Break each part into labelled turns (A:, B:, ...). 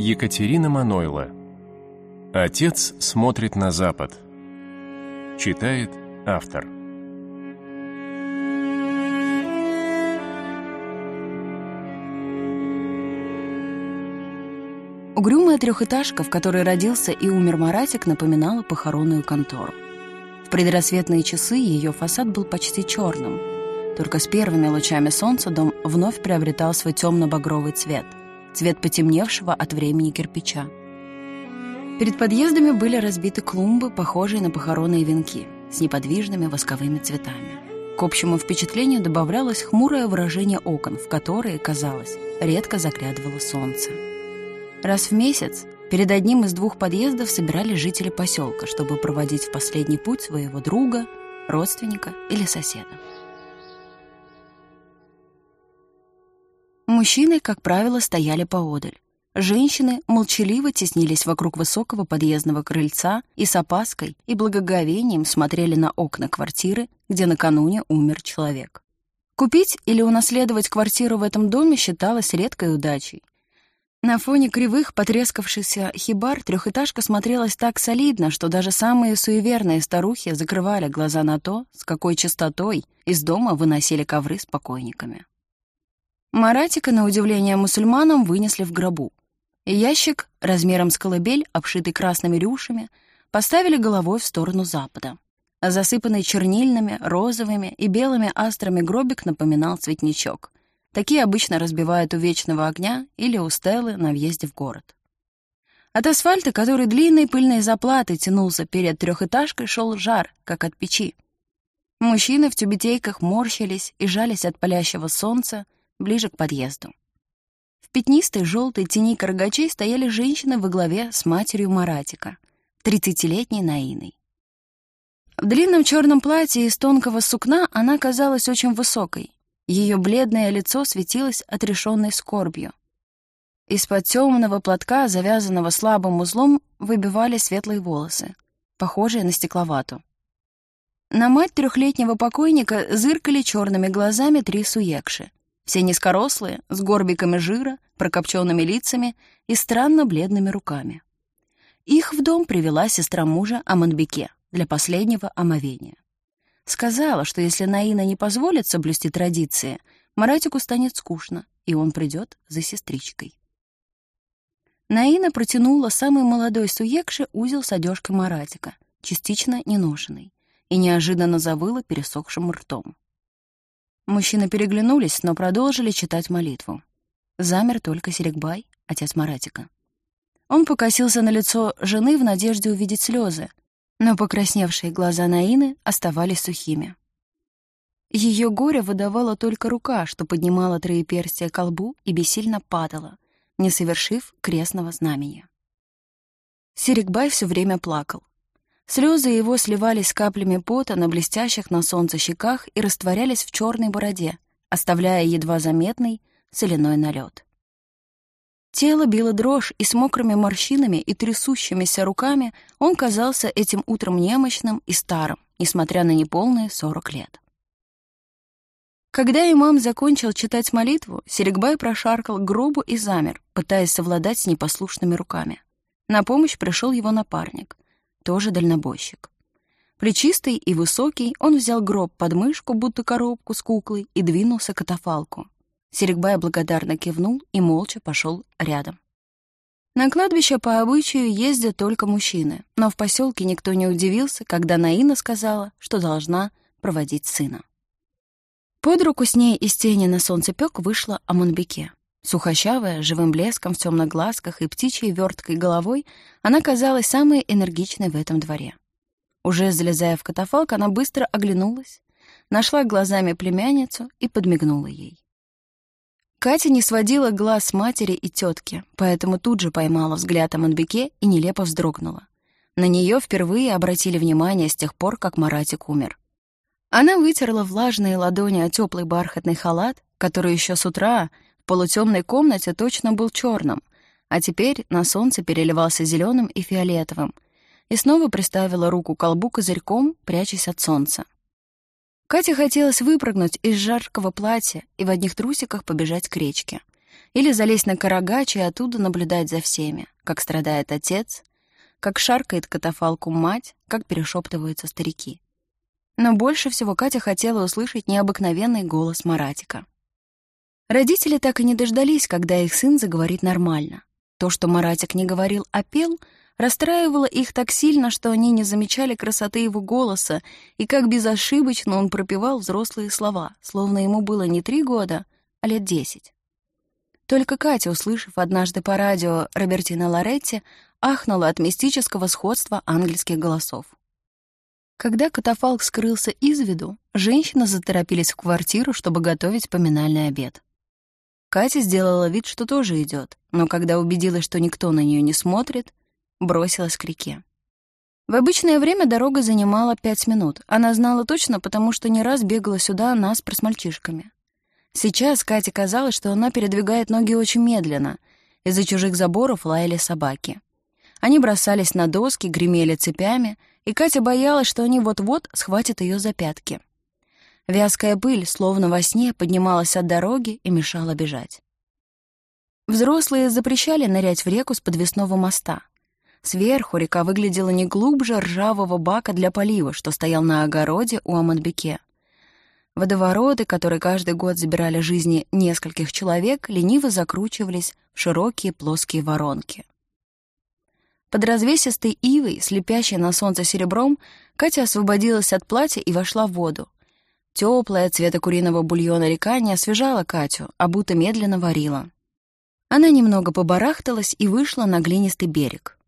A: Екатерина Манойла Отец смотрит на запад Читает автор
B: Угрюмая трехэтажка, в которой родился и умер Маратик, напоминала похоронную контору. В предрассветные часы ее фасад был почти черным. Только с первыми лучами солнца дом вновь приобретал свой темно-багровый цвет, цвет потемневшего от времени кирпича. Перед подъездами были разбиты клумбы, похожие на похоронные венки, с неподвижными восковыми цветами. К общему впечатлению добавлялось хмурое выражение окон, в которые, казалось, редко заглядывало солнце. Раз в месяц перед одним из двух подъездов собирались жители поселка, чтобы проводить в последний путь своего друга, родственника или соседа. Мужчины, как правило, стояли поодаль. Женщины молчаливо теснились вокруг высокого подъездного крыльца и с опаской и благоговением смотрели на окна квартиры, где накануне умер человек. Купить или унаследовать квартиру в этом доме считалось редкой удачей, на фоне кривых, потрескавшихся хибар трехэтажка смотрелась так солидно, что даже самые суеверные старухи закрывали глаза на то, с какой частотой из дома выносили ковры с покойниками. Маратика, на удивление мусульманам, вынесли в гробу. Ящик, размером с колыбель, обшитый красными рюшами, поставили головой в сторону запада. Засыпанный чернильными, розовыми и белыми астрами гробик напоминал цветничок — Такие обычно разбивают у вечного огня или у стелы на въезде в город. От асфальта, который длинной пыльной заплатой тянулся перед трехэтажкой, шел жар, как от печи. Мужчины в тюбетейках морщились и жались от палящего солнца ближе к подъезду. В пятнистой желтой тени каргачей стояли женщины во главе с матерью Маратика, тридцатилетней Наиной. В длинном черном платье из тонкого сукна она казалась очень высокой, ее бледное лицо светилось отрешенной скорбью. Из-под темного платка, завязанного слабым узлом, выбивали светлые волосы, похожие на стекловату. На мать трехлетнего покойника зыркали черными глазами три суекши. Все низкорослые, с горбиками жира, прокопченными лицами и странно бледными руками. Их в дом привела сестра мужа Аманбеке для последнего омовения. Сказала, что если Наина не позволит соблюсти традиции, Маратику станет скучно, и он придет за сестричкой. Наина протянула самый молодой суекше узел с одежкой Маратика, частично неношенный, и неожиданно завыла пересохшим ртом. Мужчины переглянулись, но продолжили читать молитву. Замер только Серегбай, отец Маратика. Он покосился на лицо жены в надежде увидеть слезы, но покрасневшие глаза Наины оставались сухими. Ее горе выдавала только рука, что поднимала троеперстие к лбу и бессильно падала, не совершив крестного знамения. Сирикбай все время плакал. Слезы его сливались с каплями пота на блестящих на солнце щеках и растворялись в черной бороде, оставляя едва заметный соляной налет. Тело било дрожь, и с мокрыми морщинами и трясущимися руками он казался этим утром немощным и старым, несмотря на неполные сорок лет. Когда имам закончил читать молитву, Серегбай прошаркал к гробу и замер, пытаясь совладать с непослушными руками. На помощь пришел его напарник, тоже дальнобойщик. Плечистый и высокий, он взял гроб под мышку, будто коробку с куклой, и двинулся к катафалку. Серегбай благодарно кивнул и молча пошел рядом. На кладбище по обычаю ездят только мужчины, но в поселке никто не удивился, когда Наина сказала, что должна проводить сына. Под руку с ней из тени на солнцепёк вышла Амунбеке. Сухощавая, живым блеском в темных глазках и птичьей верткой головой, она казалась самой энергичной в этом дворе. Уже залезая в катафалк, она быстро оглянулась, нашла глазами племянницу и подмигнула ей. Катя не сводила глаз с матери и тетки, поэтому тут же поймала взгляд Аманбеке и нелепо вздрогнула. На нее впервые обратили внимание с тех пор, как Маратик умер. Она вытерла влажные ладони о теплый бархатный халат, который еще с утра полутемной комнате точно был черным, а теперь на солнце переливался зеленым и фиолетовым, и снова приставила руку к колбу козырьком, прячась от солнца. Кате хотелось выпрыгнуть из жаркого платья и в одних трусиках побежать к речке. Или залезть на карагач и оттуда наблюдать за всеми, как страдает отец, как шаркает катафалку мать, как перешептываются старики. Но больше всего Катя хотела услышать необыкновенный голос Маратика. Родители так и не дождались, когда их сын заговорит нормально. То, что Маратик не говорил, а пел, расстраивало их так сильно, что они не замечали красоты его голоса и как безошибочно он пропевал взрослые слова, словно ему было не три года, а лет десять. Только Катя, услышав однажды по радио Робертина Лоретти, ахнула от мистического сходства ангельских голосов. Когда катафалк скрылся из виду, женщины заторопились в квартиру, чтобы готовить поминальный обед. Катя сделала вид, что тоже идет, но когда убедилась, что никто на нее не смотрит, бросилась к реке. В обычное время дорога занимала пять минут. Она знала точно, потому что не раз бегала сюда наспор с мальчишками. Сейчас Кате казалось, что она передвигает ноги очень медленно. Из-за чужих заборов лаяли собаки. Они бросались на доски, гремели цепями, и Катя боялась, что они вот-вот схватят ее за пятки. Вязкая пыль, словно во сне, поднималась от дороги и мешала бежать. Взрослые запрещали нырять в реку с подвесного моста. Сверху река выглядела не глубже ржавого бака для полива, что стоял на огороде у Амадбеке. Водовороты, которые каждый год забирали жизни нескольких человек, лениво закручивались в широкие плоские воронки. Под развесистой ивой, слепящей на солнце серебром, Катя освободилась от платья и вошла в воду. Теплая цвета куриного бульона река не освежала Катю, а будто медленно варила. Она немного побарахталась и вышла на глинистый берег.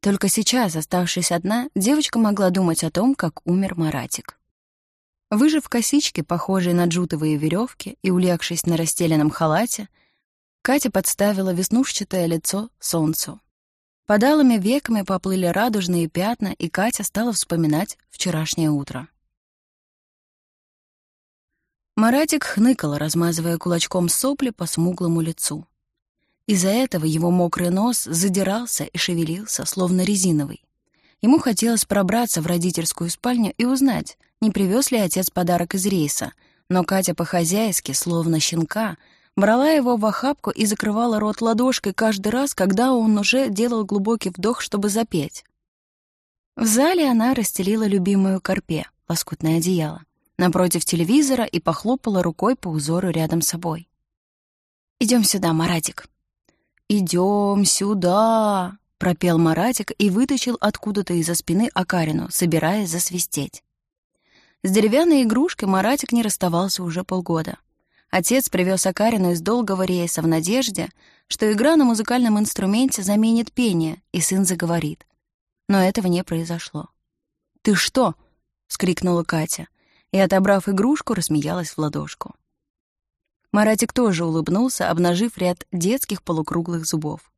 B: Только сейчас, оставшись одна, девочка могла думать о том, как умер Маратик. Выжив косички, похожие на джутовые веревки, и улегшись на расстеленном халате, Катя подставила веснушчатое лицо солнцу. Под алыми веками поплыли радужные пятна, и Катя стала вспоминать вчерашнее утро. Маратик хныкал, размазывая кулачком сопли по смуглому лицу. Из-за этого его мокрый нос задирался и шевелился, словно резиновый. Ему хотелось пробраться в родительскую спальню и узнать, не привез ли отец подарок из рейса, но Катя по-хозяйски, словно щенка, брала его в охапку и закрывала рот ладошкой каждый раз, когда он уже делал глубокий вдох, чтобы запеть. В зале она расстелила любимую корпе, лоскутное одеяло, напротив телевизора и похлопала рукой по узору рядом с собой. «Идем сюда, Маратик». «Идем сюда», — пропел Маратик и вытащил откуда-то из-за спины Акарину, собираясь засвистеть. С деревянной игрушкой Маратик не расставался уже полгода. Отец привез Акарину из долгого рейса в надежде, что игра на музыкальном инструменте заменит пение, и сын заговорит. Но этого не произошло. «Ты что?» — вскрикнула Катя, и, отобрав игрушку, рассмеялась в ладошку. Маратик тоже улыбнулся, обнажив ряд детских полукруглых зубов.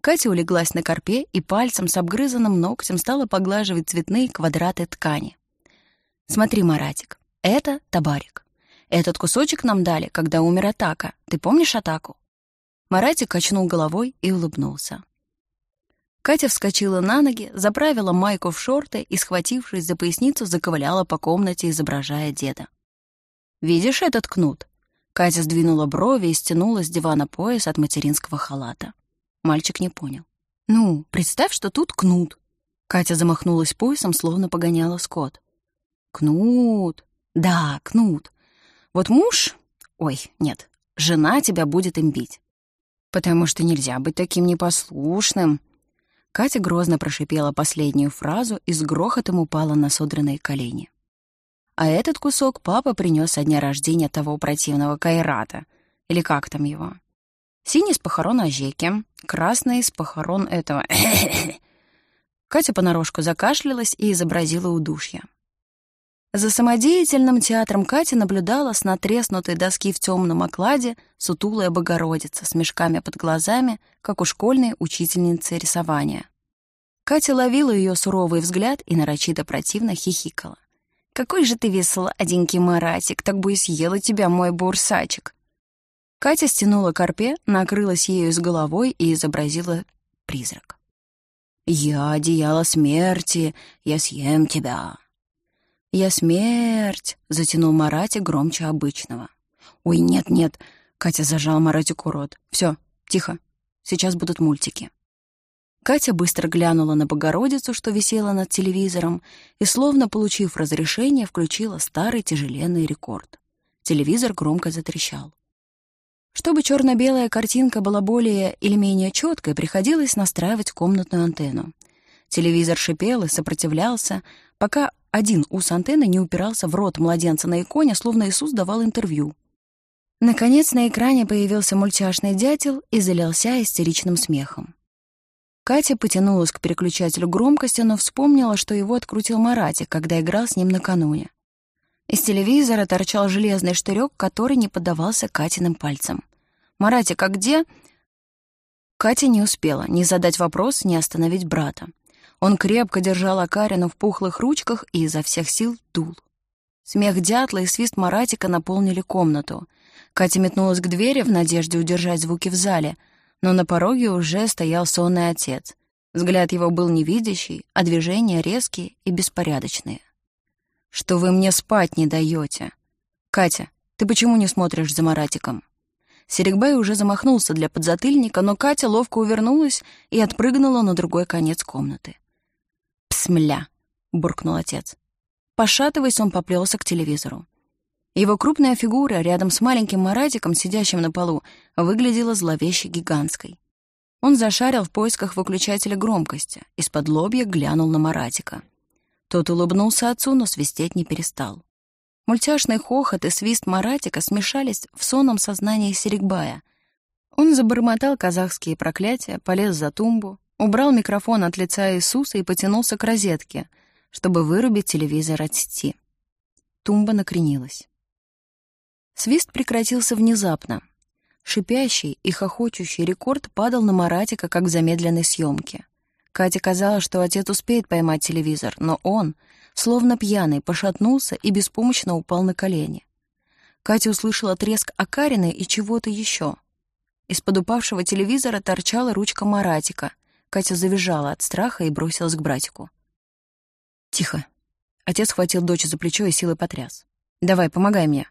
B: Катя улеглась на корпе и пальцем с обгрызанным ногтем стала поглаживать цветные квадраты ткани. «Смотри, Маратик, это табарик. Этот кусочек нам дали, когда умер Атака. Ты помнишь Атаку?» Маратик качнул головой и улыбнулся. Катя вскочила на ноги, заправила майку в шорты и, схватившись за поясницу, заковыляла по комнате, изображая деда. «Видишь этот кнут?» Катя сдвинула брови и стянула с дивана пояс от материнского халата. Мальчик не понял. «Ну, представь, что тут кнут». Катя замахнулась поясом, словно погоняла скот. «Кнут! Да, кнут. Вот муж... Ой, нет, жена тебя будет им бить. Потому что нельзя быть таким непослушным. Катя грозно прошипела последнюю фразу и с грохотом упала на содранные колени. А этот кусок папа принес со дня рождения того противного Кайрата. Или как там его? Синий с похорон Ажеки, красный с похорон этого... Катя понарошку закашлялась и изобразила удушье. За самодеятельным театром Катя наблюдала с натреснутой доски в темном окладе сутулая Богородица с мешками под глазами, как у школьной учительницы рисования. Катя ловила ее суровый взгляд и нарочито противно хихикала. «Какой же ты веселаденький, Маратик, так бы и съела тебя мой бурсачек!» Катя стянула корпе, накрылась ею с головой и изобразила призрак. «Я одеяло смерти, я съем тебя!» «Я смерть!» — затянул Марати громче обычного. «Ой, нет-нет!» Катя зажала Маратику рот. Все, тихо, сейчас будут мультики. Катя быстро глянула на Богородицу, что висела над телевизором, и, словно получив разрешение, включила старый тяжеленный рекорд. Телевизор громко затрещал. Чтобы черно-белая картинка была более или менее четкой, приходилось настраивать комнатную антенну. Телевизор шипел и сопротивлялся, пока один ус антенны не упирался в рот младенца на иконе, словно Иисус давал интервью. Наконец на экране появился мультяшный дятел и залился истеричным смехом. Катя потянулась к переключателю громкости, но вспомнила, что его открутил Маратик, когда играл с ним накануне. Из телевизора торчал железный штырек, который не поддавался Катиным пальцам. «Маратик, а где?» Катя не успела ни задать вопрос, ни остановить брата. Он крепко держал Акарину в пухлых ручках и изо всех сил дул. Смех дятла и свист Маратика наполнили комнату. Катя метнулась к двери в надежде удержать звуки в зале, но на пороге уже стоял сонный отец. Взгляд его был невидящий, а движения резкие и беспорядочные. «Что вы мне спать не даете? Катя, ты почему не смотришь за Маратиком?» Серегбай уже замахнулся для подзатыльника, но Катя ловко увернулась и отпрыгнула на другой конец комнаты. «Псмля!» — буркнул отец. Пошатываясь, он поплелся к телевизору. Его крупная фигура рядом с маленьким Маратиком, сидящим на полу, выглядела зловеще гигантской. Он зашарил в поисках выключателя громкости, из-под лобья глянул на Маратика. Тот улыбнулся отцу, но свистеть не перестал. Мультяшный хохот и свист Маратика смешались в сонном сознании Серегбая. Он забормотал казахские проклятия, полез за тумбу, убрал микрофон от лица Иисуса и потянулся к розетке, чтобы вырубить телевизор от сети. Тумба накренилась. Свист прекратился внезапно. Шипящий и хохочущий рекорд падал на Маратика, как в замедленной съемке. Кате казалось, что отец успеет поймать телевизор, но он, словно пьяный, пошатнулся и беспомощно упал на колени. Катя услышала треск окарины и чего-то еще. Из-под упавшего телевизора торчала ручка Маратика. Катя завизжала от страха и бросилась к братику. «Тихо». Отец схватил дочь за плечо и силой потряс. «Давай, помогай мне».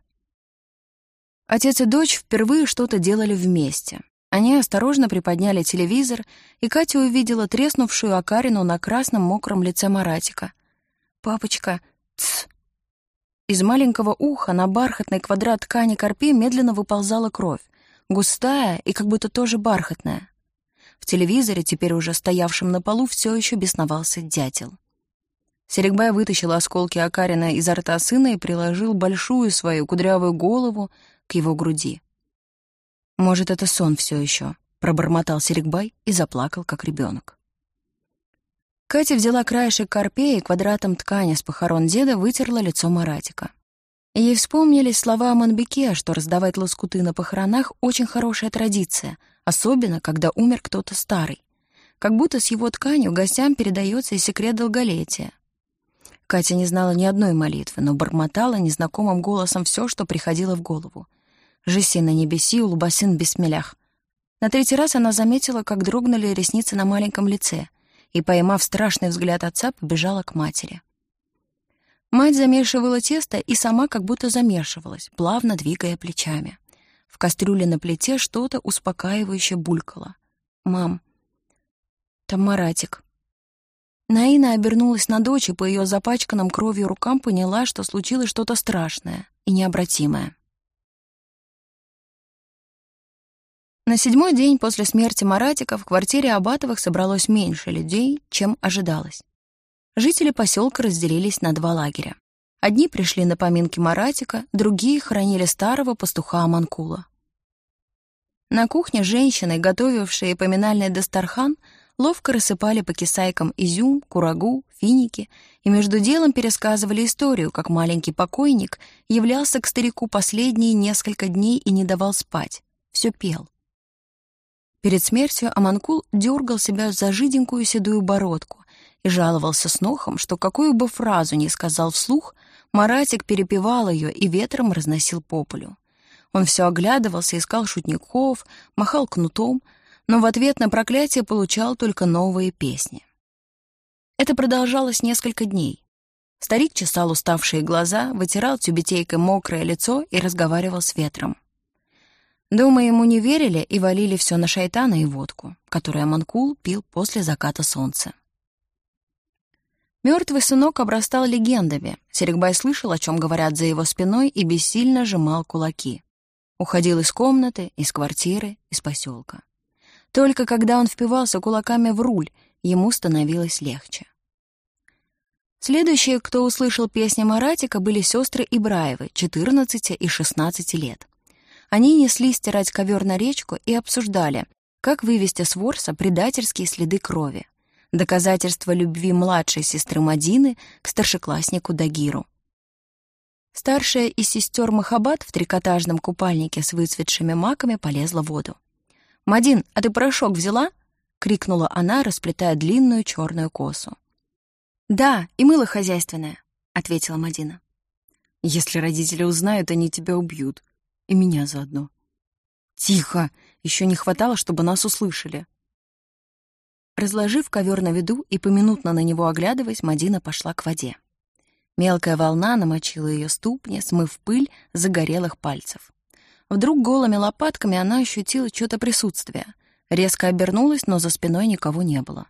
B: Отец и дочь впервые что-то делали вместе. Они осторожно приподняли телевизор, и Катя увидела треснувшую окарину на красном мокром лице Маратика. «Папочка, тсс!» Из маленького уха на бархатный квадрат ткани корпе медленно выползала кровь, густая и как будто тоже бархатная. В телевизоре, теперь уже стоявшем на полу, все еще бесновался дятел. Серегбай вытащил осколки окарина изо рта сына и приложил большую свою кудрявую голову к его груди. «Может, это сон все еще», — пробормотал Серегбай и заплакал, как ребенок. Катя взяла краешек корпе и квадратом ткани с похорон деда вытерла лицо Маратика. Ей вспомнились слова Манбеке, что раздавать лоскуты на похоронах — очень хорошая традиция, особенно, когда умер кто-то старый. Как будто с его тканью гостям передается и секрет долголетия. Катя не знала ни одной молитвы, но бормотала незнакомым голосом все, что приходило в голову. Жеси на небеси, улубасин бессмелях. На третий раз она заметила, как дрогнули ресницы на маленьком лице, и, поймав страшный взгляд отца, побежала к матери. Мать замешивала тесто и сама как будто замешивалась, плавно двигая плечами. В кастрюле на плите что-то успокаивающе булькало. «Мам, там Маратик». Наина обернулась на дочь и по ее запачканным кровью рукам поняла, что случилось что-то страшное и необратимое. На седьмой день после смерти Маратика в квартире Абатовых собралось меньше людей, чем ожидалось. Жители поселка разделились на два лагеря. Одни пришли на поминки Маратика, другие хранили старого пастуха Аманкула. На кухне женщины, готовившие поминальный дастархан, ловко рассыпали по кисайкам изюм, курагу, финики и между делом пересказывали историю, как маленький покойник являлся к старику последние несколько дней и не давал спать. Все пел. Перед смертью Аманкул дергал себя за жиденькую седую бородку и жаловался с нохом, что какую бы фразу ни сказал вслух, Маратик перепевал ее и ветром разносил по полю. Он все оглядывался, искал шутников, махал кнутом, но в ответ на проклятие получал только новые песни. Это продолжалось несколько дней. Старик чесал уставшие глаза, вытирал тюбетейкой мокрое лицо и разговаривал с ветром. Дома ему не верили и валили все на шайтана и водку, которую Манкул пил после заката солнца. Мертвый сынок обрастал легендами. Серегбай слышал, о чем говорят за его спиной, и бессильно сжимал кулаки. Уходил из комнаты, из квартиры, из поселка. Только когда он впивался кулаками в руль, ему становилось легче. Следующие, кто услышал песни Маратика, были сестры Ибраевы, 14 и 16 лет. Они несли стирать ковер на речку и обсуждали, как вывести с ворса предательские следы крови. Доказательство любви младшей сестры Мадины к старшекласснику Дагиру. Старшая из сестер Махабад в трикотажном купальнике с выцветшими маками полезла в воду. «Мадин, а ты порошок взяла?» — крикнула она, расплетая длинную черную косу. «Да, и мыло хозяйственное», — ответила Мадина.
C: «Если родители узнают, они тебя убьют», и меня заодно. Тихо! Еще не хватало, чтобы нас услышали.
B: Разложив ковер на виду и поминутно на него оглядываясь, Мадина пошла к воде. Мелкая волна намочила ее ступни, смыв пыль загорелых пальцев. Вдруг голыми лопатками она ощутила что-то присутствие. Резко обернулась, но за спиной никого не было.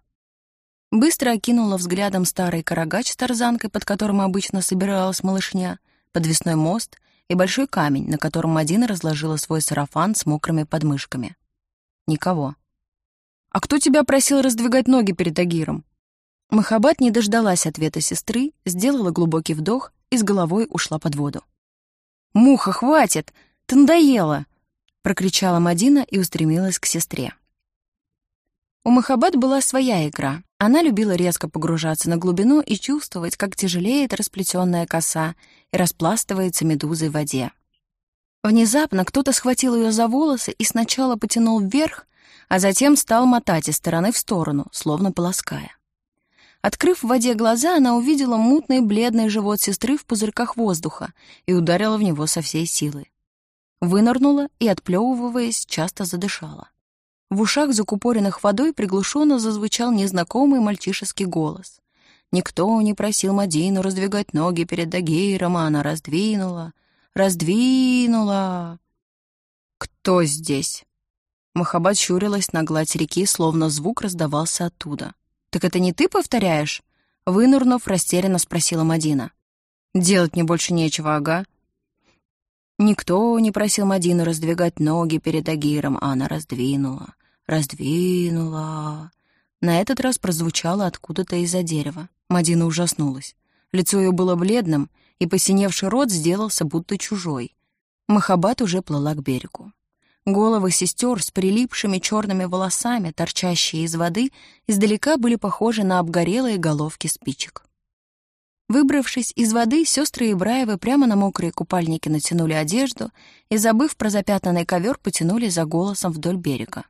B: Быстро окинула взглядом старый карагач с тарзанкой, под которым обычно собиралась малышня, подвесной мост и большой камень, на котором Мадина разложила свой сарафан с мокрыми подмышками. Никого. «А кто тебя просил раздвигать ноги перед Агиром?» Махабат не дождалась ответа сестры, сделала глубокий вдох и с головой ушла под воду. «Муха, хватит! Ты надоела!» — прокричала Мадина и устремилась к сестре. У Махабат была своя игра. Она любила резко погружаться на глубину и чувствовать, как тяжелеет расплетенная коса и распластывается медузой в воде. Внезапно кто-то схватил ее за волосы и сначала потянул вверх, а затем стал мотать из стороны в сторону, словно полоская. Открыв в воде глаза, она увидела мутный бледный живот сестры в пузырьках воздуха и ударила в него со всей силы. Вынырнула и, отплевываясь, часто задышала. В ушах, закупоренных водой, приглушенно зазвучал незнакомый мальчишеский голос. Никто не просил Мадину раздвигать ноги перед Дагейром, а она раздвинула, раздвинула. «Кто здесь?» Махабад щурилась на гладь реки, словно звук раздавался оттуда. «Так это не ты повторяешь?» Вынурнув, растерянно спросила Мадина. «Делать мне больше нечего, ага». Никто не просил Мадину раздвигать ноги перед Агиром, а она раздвинула, раздвинула. На этот раз прозвучало откуда-то из-за дерева. Мадина ужаснулась. Лицо ее было бледным, и посиневший рот сделался будто чужой. Махабат уже плыла к берегу. Головы сестер с прилипшими черными волосами, торчащие из воды, издалека были похожи на обгорелые головки спичек. Выбравшись из воды, сестры Ибраевы прямо на мокрые купальники натянули одежду и, забыв про запятнанный ковер, потянули за голосом вдоль берега.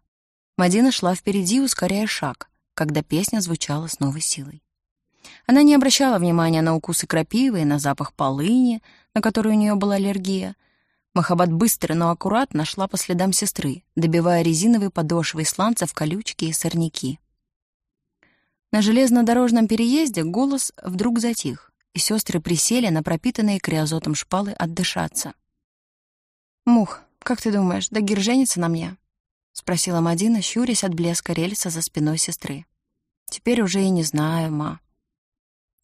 B: Мадина шла впереди, ускоряя шаг, когда песня звучала с новой силой. Она не обращала внимания на укусы крапивы и на запах полыни, на который у нее была аллергия. Махабат быстро, но аккуратно шла по следам сестры, добивая резиновые подошвы сланцев, колючки и сорняки. На железнодорожном переезде голос вдруг затих, и сестры присели на пропитанные криозотом шпалы отдышаться. «Мух, как ты думаешь, Дагир женится на мне?» — спросила Мадина, щурясь от блеска рельса за спиной сестры. «Теперь уже и не знаю, ма.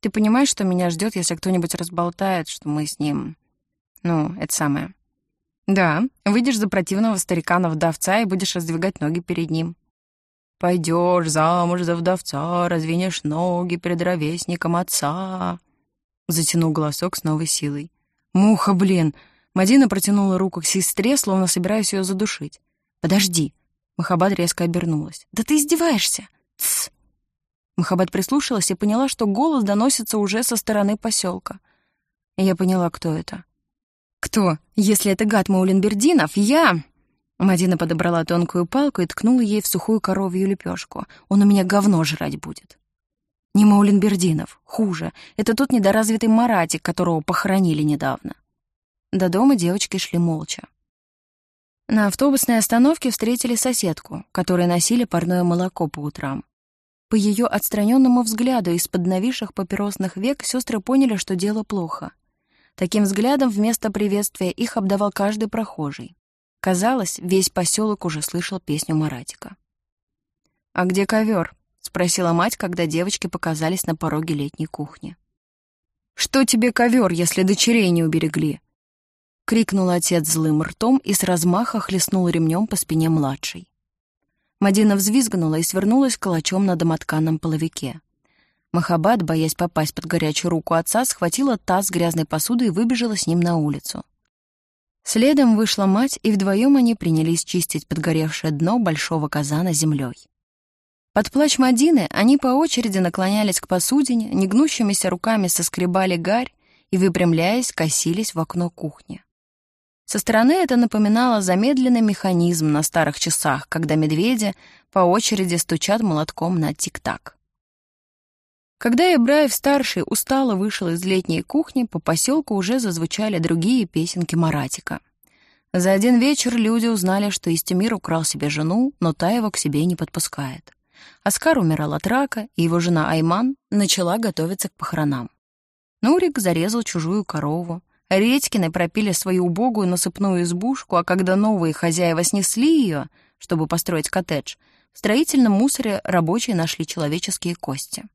B: Ты понимаешь, что меня ждет, если кто-нибудь разболтает, что мы с ним... Ну, это самое. Да, выйдешь за противного старика на вдовца и будешь раздвигать ноги перед ним. Пойдешь замуж за вдовца, развинешь ноги перед ровесником отца. Затянул голосок с новой силой. Муха, блин! Мадина протянула руку к сестре, словно собираясь ее задушить. Подожди. Махабад резко обернулась. Да ты издеваешься? Тсс. Махабад прислушалась и поняла, что голос доносится уже со стороны поселка. Я поняла, кто это. Кто? Если это гад Маулинбердинов, я... Мадина подобрала тонкую палку и ткнула ей в сухую коровью лепешку. Он у меня говно жрать будет. Не Маулин Бердинов, хуже. Это тот недоразвитый маратик, которого похоронили недавно. До дома девочки шли молча. На автобусной остановке встретили соседку, которой носили парное молоко по утрам. По ее отстраненному взгляду из-под нависших папиросных век сестры поняли, что дело плохо. Таким взглядом вместо приветствия их обдавал каждый прохожий.
D: Казалось, весь поселок уже слышал песню Маратика.
B: «А где ковер? спросила мать, когда девочки показались на пороге летней кухни. «Что тебе ковер, если дочерей не уберегли?» — крикнул отец злым ртом и с размаха хлестнул ремнем по спине младшей. Мадина взвизгнула и свернулась калачом на домотканном половике. Махабад, боясь попасть под горячую руку отца, схватила таз с грязной посудой и выбежала с ним на улицу. Следом вышла мать, и вдвоем они принялись чистить подгоревшее дно большого казана землей. Под плач Мадины они по очереди наклонялись к посудине, негнущимися руками соскребали гарь и, выпрямляясь, косились в окно кухни. Со стороны это напоминало замедленный механизм на старых часах, когда медведи по очереди стучат молотком на тик-так. Когда Ибраев-старший устало вышел из летней кухни, по поселку уже зазвучали другие песенки Маратика. За один вечер люди узнали, что Истемир украл себе жену, но та его к себе не подпускает. Оскар умирал от рака, и его жена Айман начала готовиться к похоронам. Нурик зарезал чужую корову. Редькины пропили свою убогую насыпную избушку, а когда новые хозяева снесли ее, чтобы построить коттедж, в строительном мусоре рабочие нашли человеческие кости.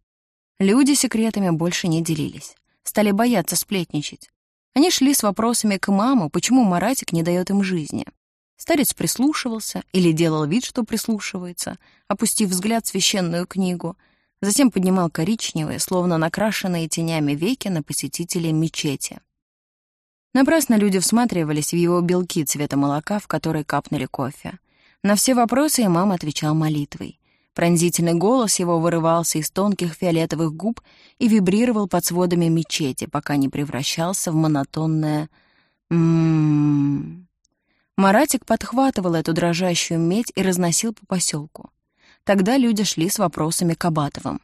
B: Люди секретами больше не делились. Стали бояться сплетничать. Они шли с вопросами к маму, почему Маратик не дает им жизни. Старец прислушивался или делал вид, что прислушивается, опустив взгляд в священную книгу, затем поднимал коричневые, словно накрашенные тенями веки на посетителей мечети. Напрасно люди всматривались в его белки цвета молока, в который капнули кофе. На все вопросы имам отвечал молитвой. Пронзительный голос его вырывался из тонких фиолетовых губ и вибрировал под сводами мечети, пока не превращался в монотонное «м-м-м». Маратик подхватывал эту дрожащую медь и разносил по поселку. Тогда люди шли с вопросами к Абатовым.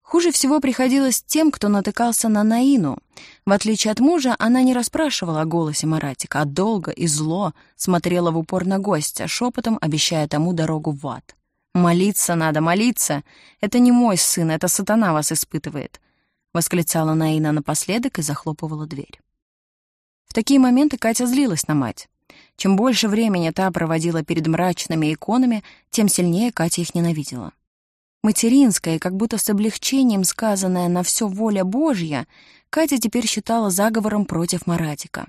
B: Хуже всего приходилось тем, кто натыкался на Наину. В отличие от мужа, она не расспрашивала о голосе Маратика, а долго и зло смотрела в упор на гостя, шепотом обещая тому дорогу в ад. «Молиться надо, молиться! Это не мой сын, это сатана вас испытывает!» — восклицала Наина напоследок и захлопывала дверь. В такие моменты Катя злилась на мать. Чем больше времени та проводила перед мрачными иконами, тем сильнее Катя их ненавидела. Материнская, как будто с облегчением сказанная на все воля Божья, Катя теперь считала заговором против Маратика.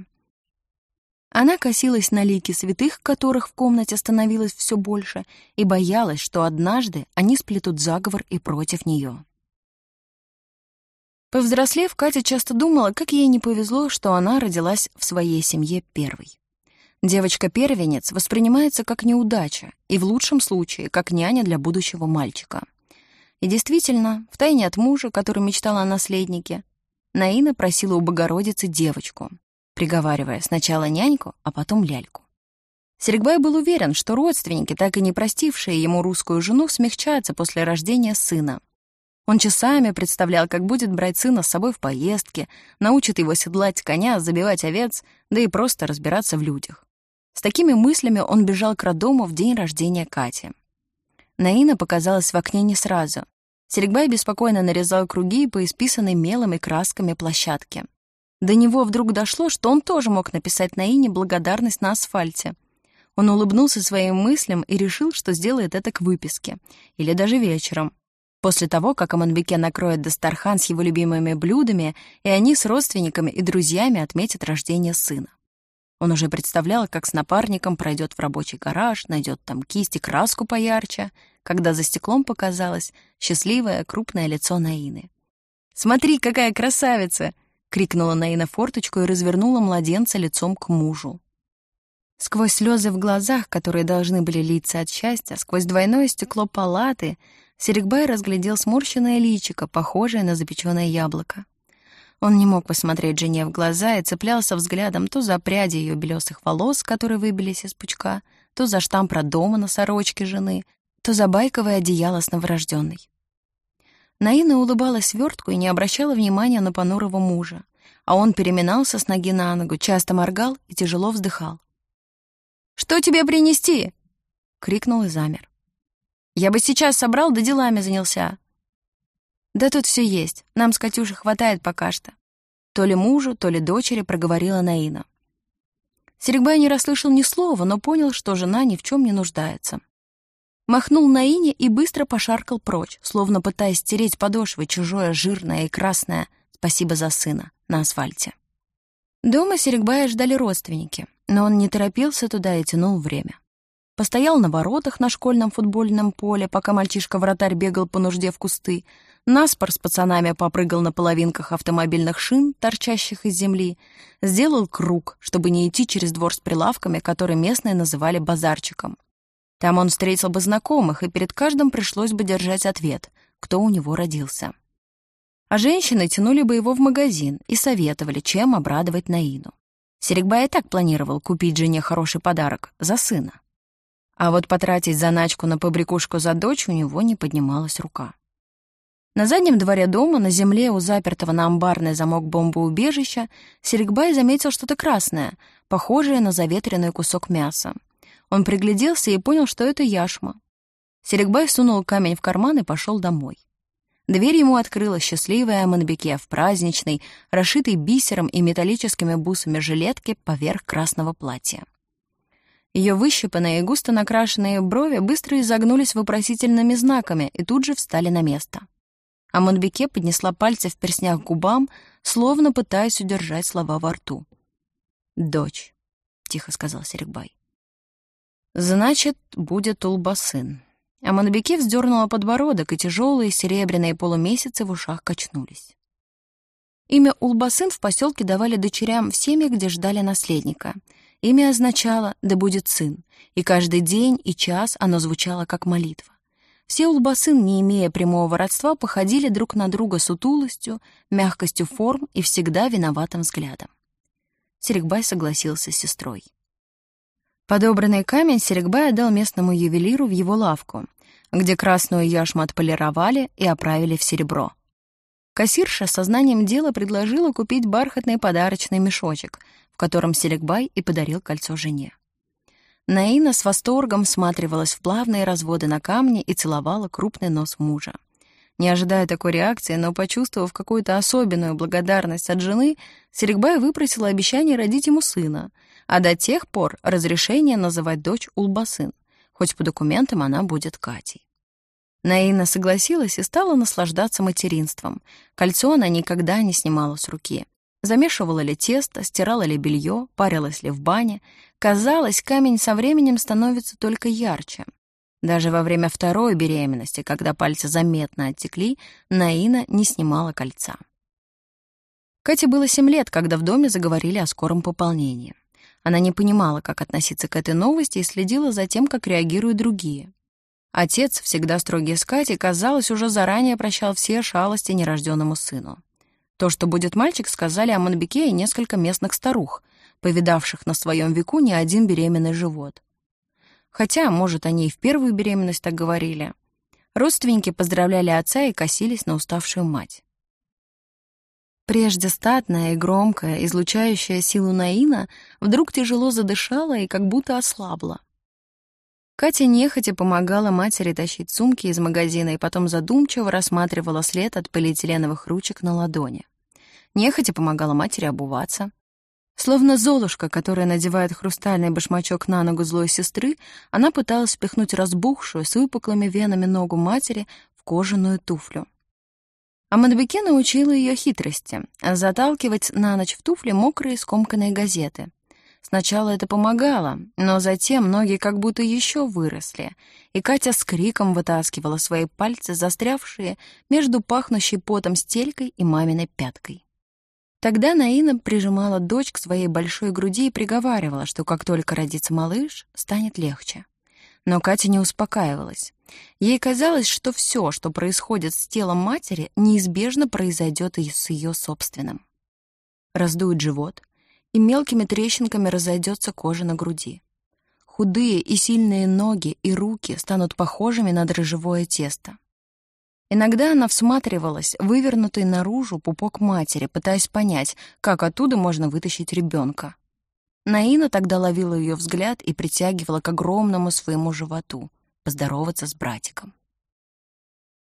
B: Она косилась на лики святых, которых в комнате становилось все больше, и боялась, что однажды они сплетут заговор и против нее. Повзрослев, Катя часто думала, как ей не повезло, что она родилась в своей семье первой. Девочка-первенец воспринимается как неудача и в лучшем случае как няня для будущего мальчика. И действительно, втайне от мужа, который мечтал о наследнике, Наина просила у Богородицы девочку — приговаривая сначала няньку, а потом ляльку. Серегбай был уверен, что родственники, так и не простившие ему русскую жену, смягчаются после рождения сына. Он часами представлял, как будет брать сына с собой в поездки, научит его седлать коня, забивать овец, да и просто разбираться в людях. С такими мыслями он бежал к роддому в день рождения Кати. Наина показалась в окне не сразу. Серегбай беспокойно нарезал круги по исписанной мелом и красками площадке. До него вдруг дошло, что он тоже мог написать на Ине благодарность на асфальте. Он улыбнулся своим мыслям и решил, что сделает это к выписке. Или даже вечером. После того, как Аманбеке накроет Дастархан с его любимыми блюдами, и они с родственниками и друзьями отметят рождение сына. Он уже представлял, как с напарником пройдет в рабочий гараж, найдет там кисть и краску поярче, когда за стеклом показалось счастливое крупное лицо Наины. «Смотри, какая красавица!» Крикнула Наина форточку и развернула младенца лицом к мужу. Сквозь слезы в глазах, которые должны были литься от счастья, сквозь двойное стекло палаты, Серегбай разглядел сморщенное личико, похожее на запеченное яблоко. Он не мог посмотреть жене в глаза и цеплялся взглядом то за пряди ее белесых волос, которые выбились из пучка, то за штамп роддома на сорочке жены, то за байковое одеяло с новорожденной. Наина улыбалась свертку и не обращала внимания на понурого мужа, а он переминался с ноги на ногу, часто моргал и тяжело вздыхал. «Что тебе принести?» — крикнул и замер. «Я бы сейчас собрал, да делами занялся». «Да тут все есть, нам с Катюшей хватает пока что». То ли мужу, то ли дочери проговорила Наина. Серегбай не расслышал ни слова, но понял, что жена ни в чем не нуждается. Махнул на ине и быстро пошаркал прочь, словно пытаясь стереть подошвы чужое жирное и красное «спасибо за сына» на асфальте. Дома Серегбая ждали родственники, но он не торопился туда и тянул время. Постоял на воротах на школьном футбольном поле, пока мальчишка-вратарь бегал по нужде в кусты. Наспор с пацанами попрыгал на половинках автомобильных шин, торчащих из земли. Сделал круг, чтобы не идти через двор с прилавками, который местные называли базарчиком. Там он встретил бы знакомых, и перед каждым пришлось бы держать ответ, кто у него родился. А женщины тянули бы его в магазин и советовали, чем обрадовать Наину. Серегбай и так планировал купить жене хороший подарок за сына. А вот потратить заначку на побрякушку за дочь у него не поднималась рука. На заднем дворе дома, на земле у запертого на амбарный замок бомбоубежища, Серегбай заметил что-то красное, похожее на заветренный кусок мяса. Он пригляделся и понял, что это яшма. Серегбай сунул камень в карман и пошел домой. Дверь ему открыла счастливая Манбеке в праздничной, расшитой бисером и металлическими бусами жилетке поверх красного платья. Ее выщипанные и густо накрашенные брови быстро изогнулись вопросительными знаками и тут же встали на место. А Монбеке поднесла пальцы в перстнях к губам, словно пытаясь удержать слова во рту. «Дочь», — тихо сказал Серегбай. «Значит, будет Улбасын». А Монбеке вздернула подбородок, и тяжелые серебряные полумесяцы в ушах качнулись. Имя Улбасын в поселке давали дочерям в семьях, где ждали наследника — Имя означало «да будет сын», и каждый день и час оно звучало как молитва. Все улбасын, не имея прямого родства, походили друг на друга сутулостью, мягкостью форм и всегда виноватым взглядом. Серегбай согласился с сестрой. Подобранный камень Серегбай отдал местному ювелиру в его лавку, где красную яшму отполировали и оправили в серебро. Кассирша сознанием дела предложила купить бархатный подарочный мешочек — в котором Селекбай и подарил кольцо жене. Наина с восторгом всматривалась в плавные разводы на камне и целовала крупный нос мужа. Не ожидая такой реакции, но почувствовав какую-то особенную благодарность от жены, Серегбай выпросила обещание родить ему сына, а до тех пор разрешение называть дочь Улбасын, хоть по документам она будет Катей. Наина согласилась и стала наслаждаться материнством. Кольцо она никогда не снимала с руки. Замешивала ли тесто, стирала ли белье, парилась ли в бане. Казалось, камень со временем становится только ярче. Даже во время второй беременности, когда пальцы заметно оттекли, Наина не снимала кольца. Кате было семь лет, когда в доме заговорили о скором пополнении. Она не понимала, как относиться к этой новости и следила за тем, как реагируют другие. Отец, всегда строгий с Катей, казалось, уже заранее прощал все шалости нерожденному сыну. То, что будет мальчик, сказали о Монбеке и несколько местных старух, повидавших на своем веку не один беременный живот. Хотя, может, они и в первую беременность так говорили. Родственники поздравляли отца и косились на уставшую мать. Прежде статная и громкая, излучающая силу Наина, вдруг тяжело задышала и как будто ослабла. Катя нехотя помогала матери тащить сумки из магазина и потом задумчиво рассматривала след от полиэтиленовых ручек на ладони. Нехотя помогала матери обуваться. Словно золушка, которая надевает хрустальный башмачок на ногу злой сестры, она пыталась спихнуть разбухшую с выпуклыми венами ногу матери в кожаную туфлю. А Мадбеке научила ее хитрости — заталкивать на ночь в туфли мокрые скомканные газеты — Сначала это помогало, но затем ноги как будто еще выросли, и Катя с криком вытаскивала свои пальцы, застрявшие между пахнущей потом стелькой и маминой пяткой. Тогда Наина прижимала дочь к своей большой груди и приговаривала, что как только родится малыш, станет легче. Но Катя не успокаивалась. Ей казалось, что все, что происходит с телом матери, неизбежно произойдет и с ее собственным. Раздует живот — и мелкими трещинками разойдется кожа на груди. Худые и сильные ноги и руки станут похожими на дрожжевое тесто. Иногда она всматривалась, вывернутый наружу пупок матери, пытаясь понять, как оттуда можно вытащить ребенка. Наина тогда ловила ее взгляд и притягивала к огромному своему животу, поздороваться с братиком.